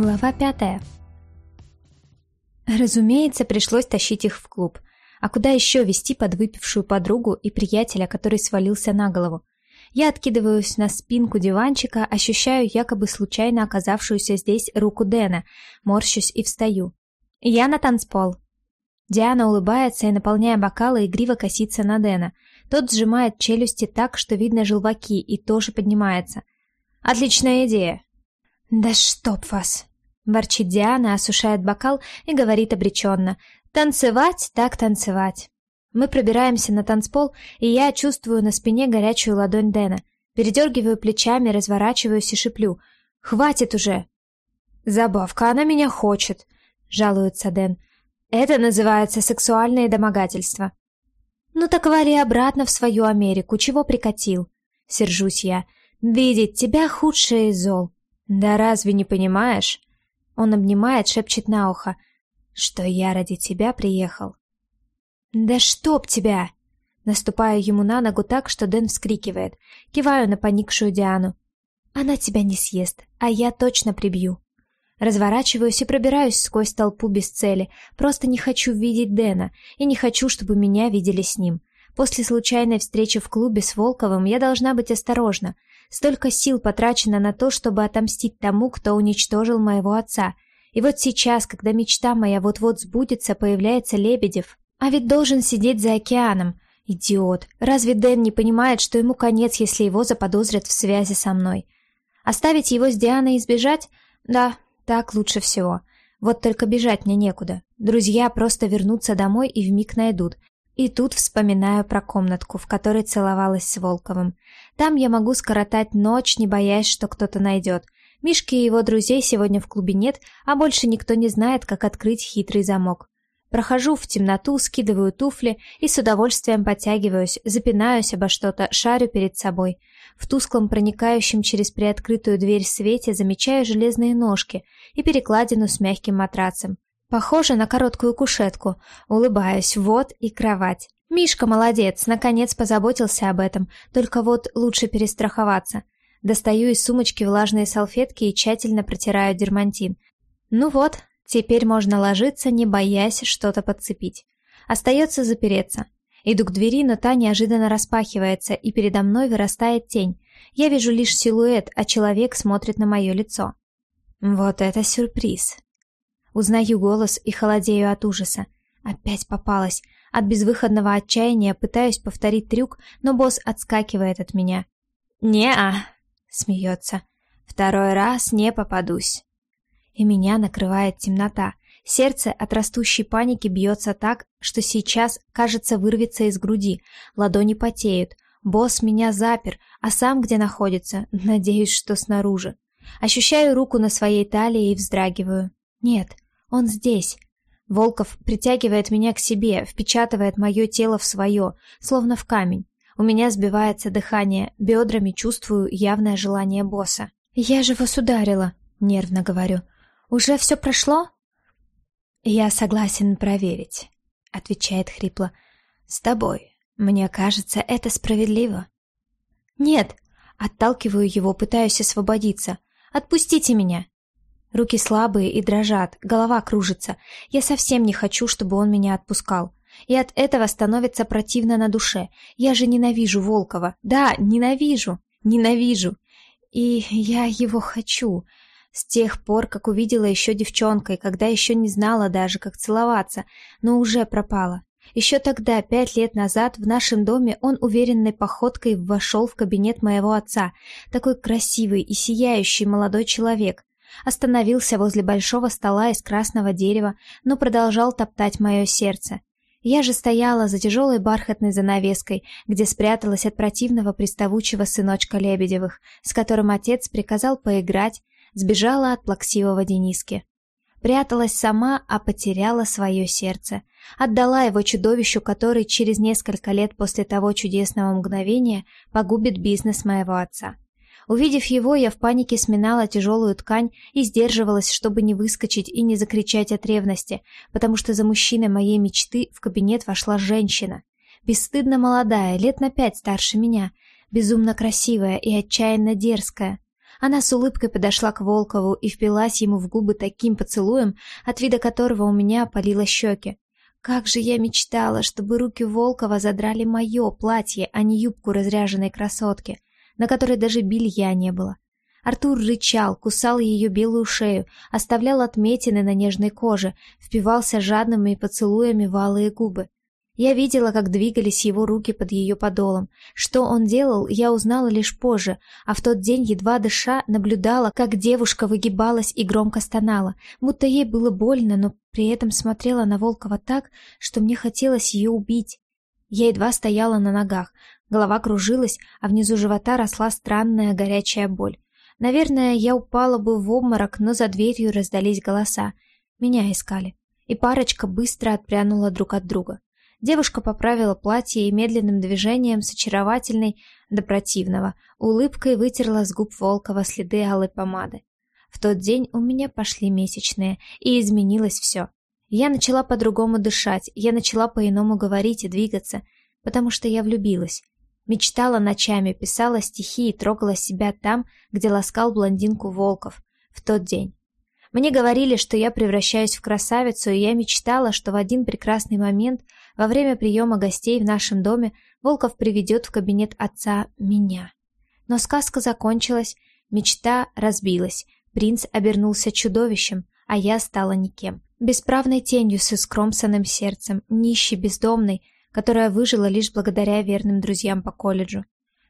Глава пятая. Разумеется, пришлось тащить их в клуб. А куда еще вести подвыпившую подругу и приятеля, который свалился на голову? Я откидываюсь на спинку диванчика, ощущаю якобы случайно оказавшуюся здесь руку Дэна, морщусь и встаю. Я на танцпол. Диана улыбается и, наполняя бокалы, игриво косится на Дэна. Тот сжимает челюсти так, что видно желваки, и тоже поднимается. «Отличная идея!» «Да чтоб вас!» — ворчит Диана, осушает бокал и говорит обреченно. «Танцевать так танцевать!» Мы пробираемся на танцпол, и я чувствую на спине горячую ладонь Дэна. Передергиваю плечами, разворачиваюсь и шиплю. «Хватит уже!» «Забавка, она меня хочет!» — жалуется Дэн. «Это называется сексуальное домогательство». «Ну так вали обратно в свою Америку, чего прикатил?» — сержусь я. «Видеть тебя худшее из зол». «Да разве не понимаешь?» Он обнимает, шепчет на ухо, что я ради тебя приехал. «Да чтоб тебя!» Наступаю ему на ногу так, что Дэн вскрикивает. Киваю на поникшую Диану. «Она тебя не съест, а я точно прибью». Разворачиваюсь и пробираюсь сквозь толпу без цели. Просто не хочу видеть Дэна, и не хочу, чтобы меня видели с ним. После случайной встречи в клубе с Волковым я должна быть осторожна. Столько сил потрачено на то, чтобы отомстить тому, кто уничтожил моего отца. И вот сейчас, когда мечта моя вот-вот сбудется, появляется Лебедев. А ведь должен сидеть за океаном. Идиот. Разве Дэн не понимает, что ему конец, если его заподозрят в связи со мной? Оставить его с Дианой и сбежать? Да, так лучше всего. Вот только бежать мне некуда. Друзья просто вернутся домой и вмиг найдут. И тут вспоминаю про комнатку, в которой целовалась с Волковым. Там я могу скоротать ночь, не боясь, что кто-то найдет. Мишки и его друзей сегодня в клубе нет, а больше никто не знает, как открыть хитрый замок. Прохожу в темноту, скидываю туфли и с удовольствием подтягиваюсь, запинаюсь обо что-то, шарю перед собой. В тусклом, проникающем через приоткрытую дверь свете замечаю железные ножки и перекладину с мягким матрацем. Похоже на короткую кушетку. Улыбаюсь, вот и кровать. Мишка молодец, наконец позаботился об этом, только вот лучше перестраховаться. Достаю из сумочки влажные салфетки и тщательно протираю дермантин. Ну вот, теперь можно ложиться, не боясь что-то подцепить. Остается запереться. Иду к двери, но та неожиданно распахивается, и передо мной вырастает тень. Я вижу лишь силуэт, а человек смотрит на мое лицо. Вот это сюрприз. Узнаю голос и холодею от ужаса. Опять попалась. От безвыходного отчаяния пытаюсь повторить трюк, но босс отскакивает от меня. «Не-а», — смеется. «Второй раз не попадусь». И меня накрывает темнота. Сердце от растущей паники бьется так, что сейчас, кажется, вырвется из груди. Ладони потеют. Босс меня запер, а сам где находится? Надеюсь, что снаружи. Ощущаю руку на своей талии и вздрагиваю. Нет, он здесь. Волков притягивает меня к себе, впечатывает мое тело в свое, словно в камень. У меня сбивается дыхание, бедрами чувствую явное желание босса. «Я же вас ударила», — нервно говорю. «Уже все прошло?» «Я согласен проверить», — отвечает хрипло. «С тобой. Мне кажется, это справедливо». «Нет!» — отталкиваю его, пытаюсь освободиться. «Отпустите меня!» Руки слабые и дрожат, голова кружится. Я совсем не хочу, чтобы он меня отпускал. И от этого становится противно на душе. Я же ненавижу Волкова. Да, ненавижу. Ненавижу. И я его хочу. С тех пор, как увидела еще девчонкой, когда еще не знала даже, как целоваться, но уже пропала. Еще тогда, пять лет назад, в нашем доме он уверенной походкой вошел в кабинет моего отца. Такой красивый и сияющий молодой человек. Остановился возле большого стола из красного дерева, но продолжал топтать мое сердце. Я же стояла за тяжелой бархатной занавеской, где спряталась от противного приставучего сыночка Лебедевых, с которым отец приказал поиграть, сбежала от плаксивого Дениски. Пряталась сама, а потеряла свое сердце. Отдала его чудовищу, который через несколько лет после того чудесного мгновения погубит бизнес моего отца. Увидев его, я в панике сминала тяжелую ткань и сдерживалась, чтобы не выскочить и не закричать от ревности, потому что за мужчиной моей мечты в кабинет вошла женщина. Бесстыдно молодая, лет на пять старше меня, безумно красивая и отчаянно дерзкая. Она с улыбкой подошла к Волкову и впилась ему в губы таким поцелуем, от вида которого у меня опалило щеки. Как же я мечтала, чтобы руки Волкова задрали мое платье, а не юбку разряженной красотки, на которой даже белья не было. Артур рычал, кусал ее белую шею, оставлял отметины на нежной коже, впивался жадными поцелуями в алые губы. Я видела, как двигались его руки под ее подолом. Что он делал, я узнала лишь позже, а в тот день, едва дыша, наблюдала, как девушка выгибалась и громко стонала, будто ей было больно, но при этом смотрела на Волкова так, что мне хотелось ее убить. Я едва стояла на ногах, голова кружилась, а внизу живота росла странная горячая боль. Наверное, я упала бы в обморок, но за дверью раздались голоса. Меня искали. И парочка быстро отпрянула друг от друга. Девушка поправила платье и медленным движением с очаровательной до противного улыбкой вытерла с губ Волкова следы алой помады. В тот день у меня пошли месячные, и изменилось все. Я начала по-другому дышать, я начала по-иному говорить и двигаться, потому что я влюбилась. Мечтала ночами, писала стихи и трогала себя там, где ласкал блондинку Волков, в тот день. Мне говорили, что я превращаюсь в красавицу, и я мечтала, что в один прекрасный момент, во время приема гостей в нашем доме, Волков приведет в кабинет отца меня. Но сказка закончилась, мечта разбилась, принц обернулся чудовищем, а я стала никем. Бесправной тенью с искромсанным сердцем, нищей, бездомной, которая выжила лишь благодаря верным друзьям по колледжу.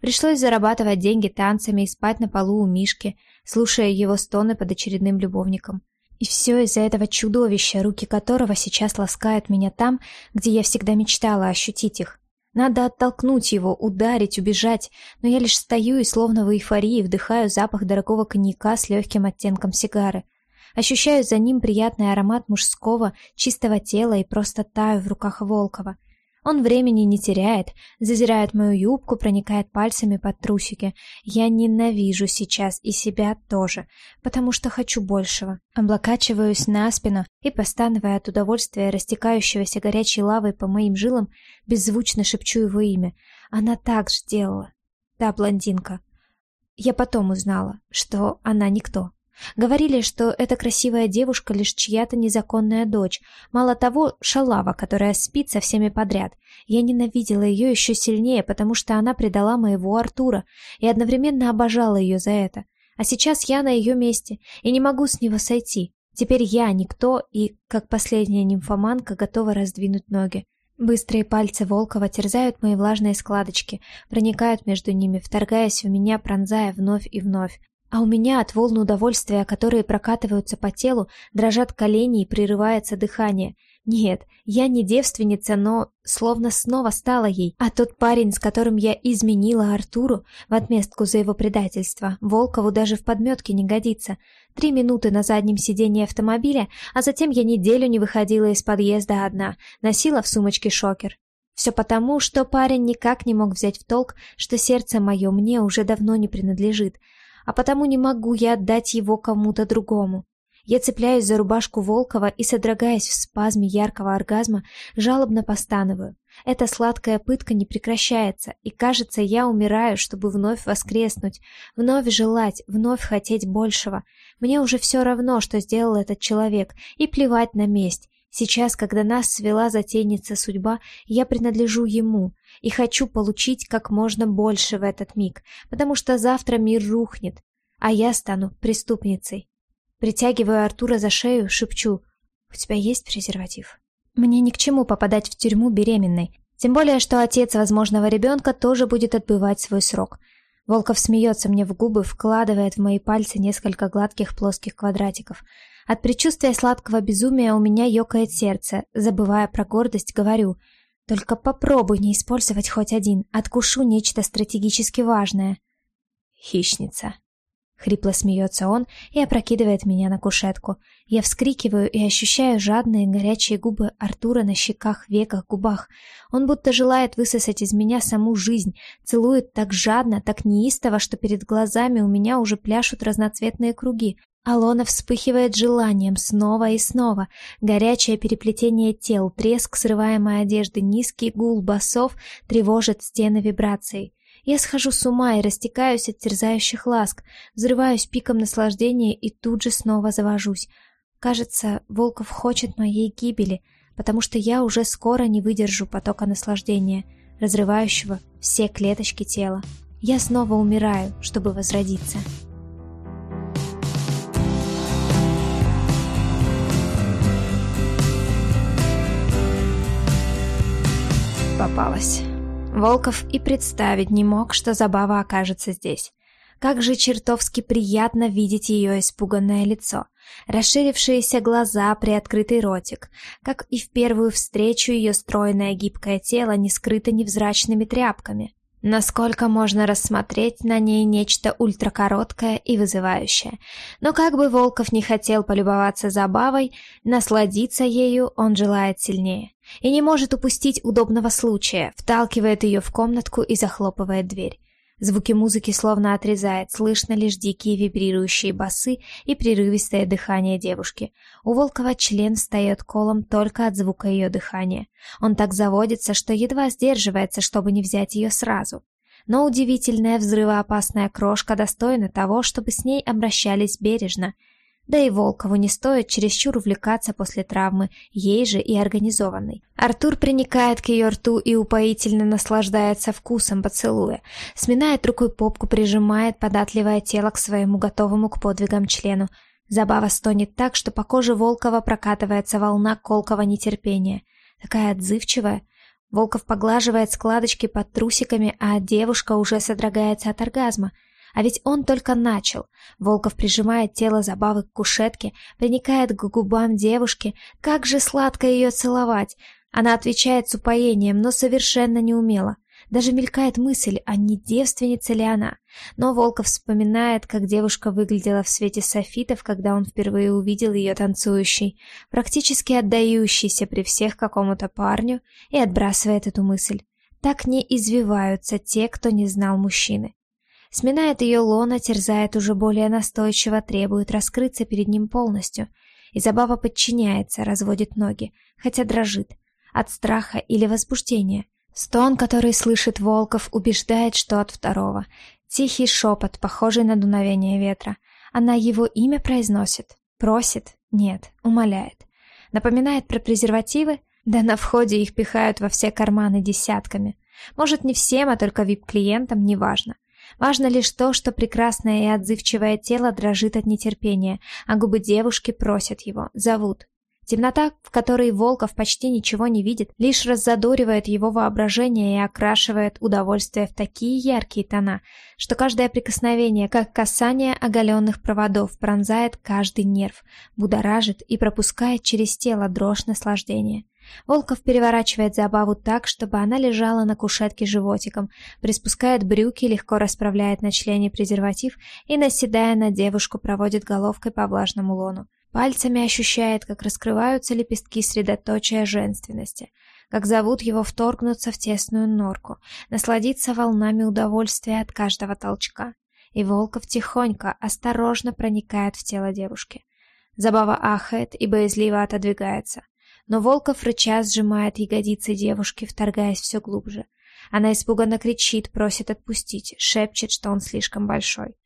Пришлось зарабатывать деньги танцами и спать на полу у Мишки, слушая его стоны под очередным любовником. И все из-за этого чудовища, руки которого сейчас ласкают меня там, где я всегда мечтала ощутить их. Надо оттолкнуть его, ударить, убежать, но я лишь стою и словно в эйфории вдыхаю запах дорогого коньяка с легким оттенком сигары. Ощущаю за ним приятный аромат мужского, чистого тела и просто таю в руках Волкова. Он времени не теряет, зазирает мою юбку, проникает пальцами под трусики. Я ненавижу сейчас и себя тоже, потому что хочу большего. Облокачиваюсь на спину и, постановая от удовольствия растекающегося горячей лавой по моим жилам, беззвучно шепчу его имя. Она так же делала. Да, блондинка. Я потом узнала, что она никто. Говорили, что эта красивая девушка лишь чья-то незаконная дочь. Мало того, шалава, которая спит со всеми подряд. Я ненавидела ее еще сильнее, потому что она предала моего Артура и одновременно обожала ее за это. А сейчас я на ее месте и не могу с него сойти. Теперь я никто и, как последняя нимфоманка, готова раздвинуть ноги. Быстрые пальцы Волкова терзают мои влажные складочки, проникают между ними, вторгаясь в меня, пронзая вновь и вновь. А у меня от волн удовольствия, которые прокатываются по телу, дрожат колени и прерывается дыхание. Нет, я не девственница, но словно снова стала ей. А тот парень, с которым я изменила Артуру в отместку за его предательство, Волкову даже в подметке не годится. Три минуты на заднем сидении автомобиля, а затем я неделю не выходила из подъезда одна, носила в сумочке шокер. Все потому, что парень никак не мог взять в толк, что сердце мое мне уже давно не принадлежит, а потому не могу я отдать его кому-то другому. Я цепляюсь за рубашку Волкова и, содрогаясь в спазме яркого оргазма, жалобно постановую. Эта сладкая пытка не прекращается, и, кажется, я умираю, чтобы вновь воскреснуть, вновь желать, вновь хотеть большего. Мне уже все равно, что сделал этот человек, и плевать на месть. Сейчас, когда нас свела затейница судьба, я принадлежу ему и хочу получить как можно больше в этот миг, потому что завтра мир рухнет, а я стану преступницей. Притягиваю Артура за шею, шепчу «У тебя есть презерватив?» Мне ни к чему попадать в тюрьму беременной, тем более, что отец возможного ребенка тоже будет отбывать свой срок. Волков смеется мне в губы, вкладывает в мои пальцы несколько гладких плоских квадратиков – от предчувствия сладкого безумия у меня ёкает сердце. Забывая про гордость, говорю, «Только попробуй не использовать хоть один, откушу нечто стратегически важное». «Хищница». Хрипло смеется он и опрокидывает меня на кушетку. Я вскрикиваю и ощущаю жадные горячие губы Артура на щеках, веках, губах. Он будто желает высосать из меня саму жизнь, целует так жадно, так неистово, что перед глазами у меня уже пляшут разноцветные круги. Алона вспыхивает желанием снова и снова. Горячее переплетение тел, треск срываемой одежды, низкий гул басов тревожит стены вибраций. Я схожу с ума и растекаюсь от терзающих ласк, взрываюсь пиком наслаждения и тут же снова завожусь. Кажется, Волков хочет моей гибели, потому что я уже скоро не выдержу потока наслаждения, разрывающего все клеточки тела. Я снова умираю, чтобы возродиться. Попалась. Волков и представить не мог, что забава окажется здесь. Как же чертовски приятно видеть ее испуганное лицо, расширившиеся глаза, приоткрытый ротик, как и в первую встречу ее стройное гибкое тело не скрыто невзрачными тряпками. Насколько можно рассмотреть на ней нечто ультракороткое и вызывающее. Но как бы Волков не хотел полюбоваться забавой, насладиться ею он желает сильнее. И не может упустить удобного случая, вталкивает ее в комнатку и захлопывает дверь. Звуки музыки словно отрезает, слышно лишь дикие вибрирующие басы и прерывистое дыхание девушки. У Волкова член встает колом только от звука ее дыхания. Он так заводится, что едва сдерживается, чтобы не взять ее сразу. Но удивительная взрывоопасная крошка достойна того, чтобы с ней обращались бережно – да и Волкову не стоит чересчур увлекаться после травмы, ей же и организованной. Артур приникает к ее рту и упоительно наслаждается вкусом поцелуя. Сминает рукой попку, прижимает податливое тело к своему готовому к подвигам члену. Забава стонет так, что по коже Волкова прокатывается волна колкого нетерпения. Такая отзывчивая. Волков поглаживает складочки под трусиками, а девушка уже содрогается от оргазма – а ведь он только начал. Волков прижимает тело забавы к кушетке, приникает к губам девушки. Как же сладко ее целовать! Она отвечает с упоением, но совершенно неумело. Даже мелькает мысль, а не девственница ли она. Но Волков вспоминает, как девушка выглядела в свете софитов, когда он впервые увидел ее танцующей, практически отдающейся при всех какому-то парню, и отбрасывает эту мысль. Так не извиваются те, кто не знал мужчины. Сминает ее лона, терзает уже более настойчиво, требует раскрыться перед ним полностью. И забава подчиняется, разводит ноги, хотя дрожит. От страха или возбуждения. Стон, который слышит Волков, убеждает, что от второго. Тихий шепот, похожий на дуновение ветра. Она его имя произносит? Просит? Нет, умоляет. Напоминает про презервативы? Да на входе их пихают во все карманы десятками. Может, не всем, а только вип-клиентам, неважно. Важно лишь то, что прекрасное и отзывчивое тело дрожит от нетерпения, а губы девушки просят его, зовут. Темнота, в которой Волков почти ничего не видит, лишь раззадоривает его воображение и окрашивает удовольствие в такие яркие тона, что каждое прикосновение, как касание оголенных проводов, пронзает каждый нерв, будоражит и пропускает через тело дрожь наслаждения. Волков переворачивает забаву так, чтобы она лежала на кушетке животиком, приспускает брюки, легко расправляет на члене презерватив и, наседая на девушку, проводит головкой по влажному лону. Пальцами ощущает, как раскрываются лепестки средоточия женственности, как зовут его вторгнуться в тесную норку, насладиться волнами удовольствия от каждого толчка. И Волков тихонько, осторожно проникает в тело девушки. Забава ахает и боязливо отодвигается. Но Волков рыча сжимает ягодицы девушки, вторгаясь все глубже. Она испуганно кричит, просит отпустить, шепчет, что он слишком большой.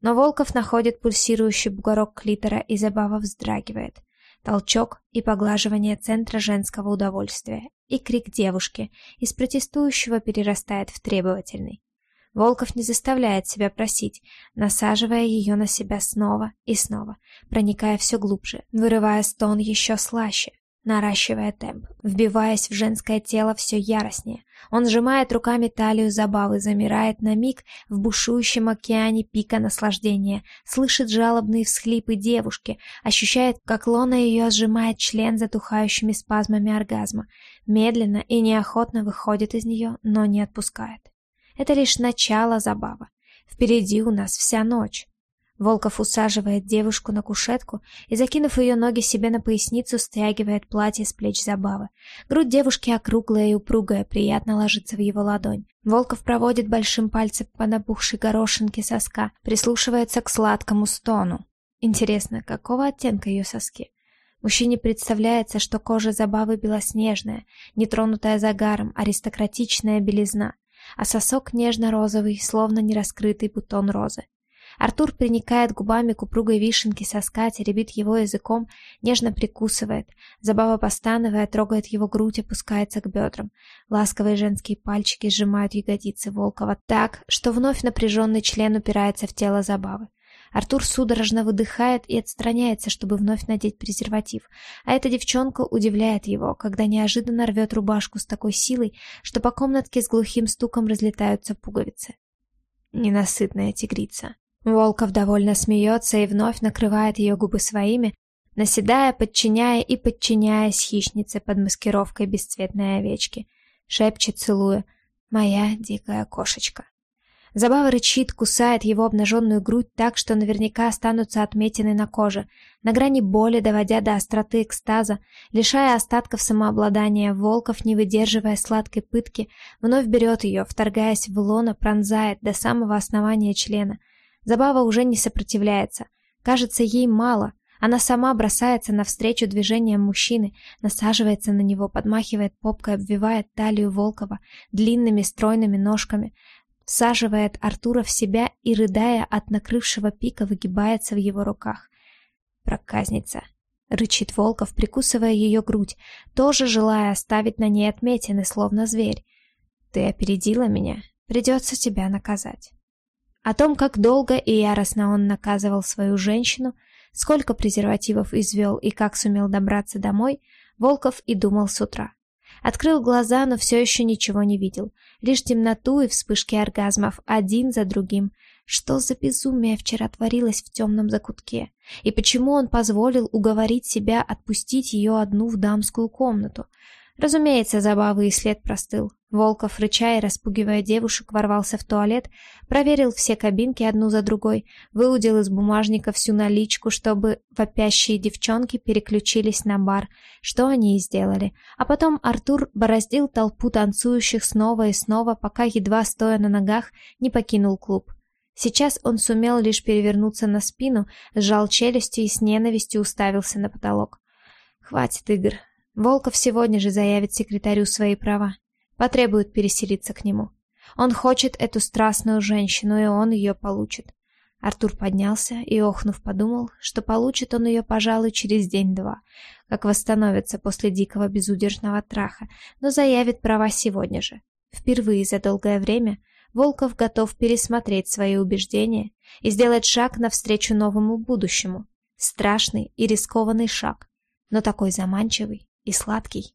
Но Волков находит пульсирующий бугорок клитора и забава вздрагивает. Толчок и поглаживание центра женского удовольствия. И крик девушки из протестующего перерастает в требовательный. Волков не заставляет себя просить, насаживая ее на себя снова и снова, проникая все глубже, вырывая стон еще слаще, наращивая темп, вбиваясь в женское тело все яростнее. Он сжимает руками талию забавы, замирает на миг в бушующем океане пика наслаждения, слышит жалобные всхлипы девушки, ощущает, как лона ее сжимает член затухающими спазмами оргазма, медленно и неохотно выходит из нее, но не отпускает. Это лишь начало забавы. Впереди у нас вся ночь. Волков усаживает девушку на кушетку и, закинув ее ноги себе на поясницу, стягивает платье с плеч забавы. Грудь девушки округлая и упругая, приятно ложится в его ладонь. Волков проводит большим пальцем по набухшей горошинке соска, прислушивается к сладкому стону. Интересно, какого оттенка ее соски? Мужчине представляется, что кожа забавы белоснежная, нетронутая загаром, аристократичная белизна. а сосок нежно-розовый, словно нераскрытый бутон розы. Артур приникает губами к упругой вишенке соска, теребит его языком, нежно прикусывает. Забава постановая, трогает его грудь, опускается к бедрам. Ласковые женские пальчики сжимают ягодицы Волкова так, что вновь напряженный член упирается в тело Забавы. Артур судорожно выдыхает и отстраняется, чтобы вновь надеть презерватив. А эта девчонка удивляет его, когда неожиданно рвет рубашку с такой силой, что по комнатке с глухим стуком разлетаются пуговицы. Ненасытная тигрица. Волков довольно смеется и вновь накрывает ее губы своими, наседая, подчиняя и подчиняясь хищнице под маскировкой бесцветной овечки. Шепчет, целуя «Моя дикая кошечка». Забава рычит, кусает его обнаженную грудь так, что наверняка останутся отметины на коже, на грани боли, доводя до остроты экстаза, лишая остатков самообладания, Волков, не выдерживая сладкой пытки, вновь берет ее, вторгаясь в лоно, пронзает до самого основания члена. Забава уже не сопротивляется. Кажется, ей мало. Она сама бросается навстречу движениям мужчины, насаживается на него, подмахивает попкой, обвивает талию Волкова длинными стройными ножками, всаживает Артура в себя и, рыдая от накрывшего пика, выгибается в его руках. «Проказница!» — рычит Волков, прикусывая ее грудь, тоже желая оставить на ней отметины, словно зверь. «Ты опередила меня, придется тебя наказать». О том, как долго и яростно он наказывал свою женщину, сколько презервативов извел и как сумел добраться домой, Волков и думал с утра. Открыл глаза, но все еще ничего не видел. Лишь темноту и вспышки оргазмов, один за другим. Что за безумие вчера творилось в темном закутке? И почему он позволил уговорить себя отпустить ее одну в дамскую комнату? Разумеется, забавы и след простыл. Волков, рыча и распугивая девушек, ворвался в туалет, проверил все кабинки одну за другой, выудил из бумажника всю наличку, чтобы вопящие девчонки переключились на бар, что они и сделали. А потом Артур бороздил толпу танцующих снова и снова, пока, едва стоя на ногах, не покинул клуб. Сейчас он сумел лишь перевернуться на спину, сжал челюсти и с ненавистью уставился на потолок. «Хватит игр, Волков сегодня же заявит секретарю свои права. Потребует переселиться к нему. Он хочет эту страстную женщину, и он ее получит. Артур поднялся и, охнув, подумал, что получит он ее, пожалуй, через день-два, как восстановится после дикого безудержного траха, но заявит права сегодня же. Впервые за долгое время Волков готов пересмотреть свои убеждения и сделать шаг навстречу новому будущему. Страшный и рискованный шаг, но такой заманчивый и сладкий.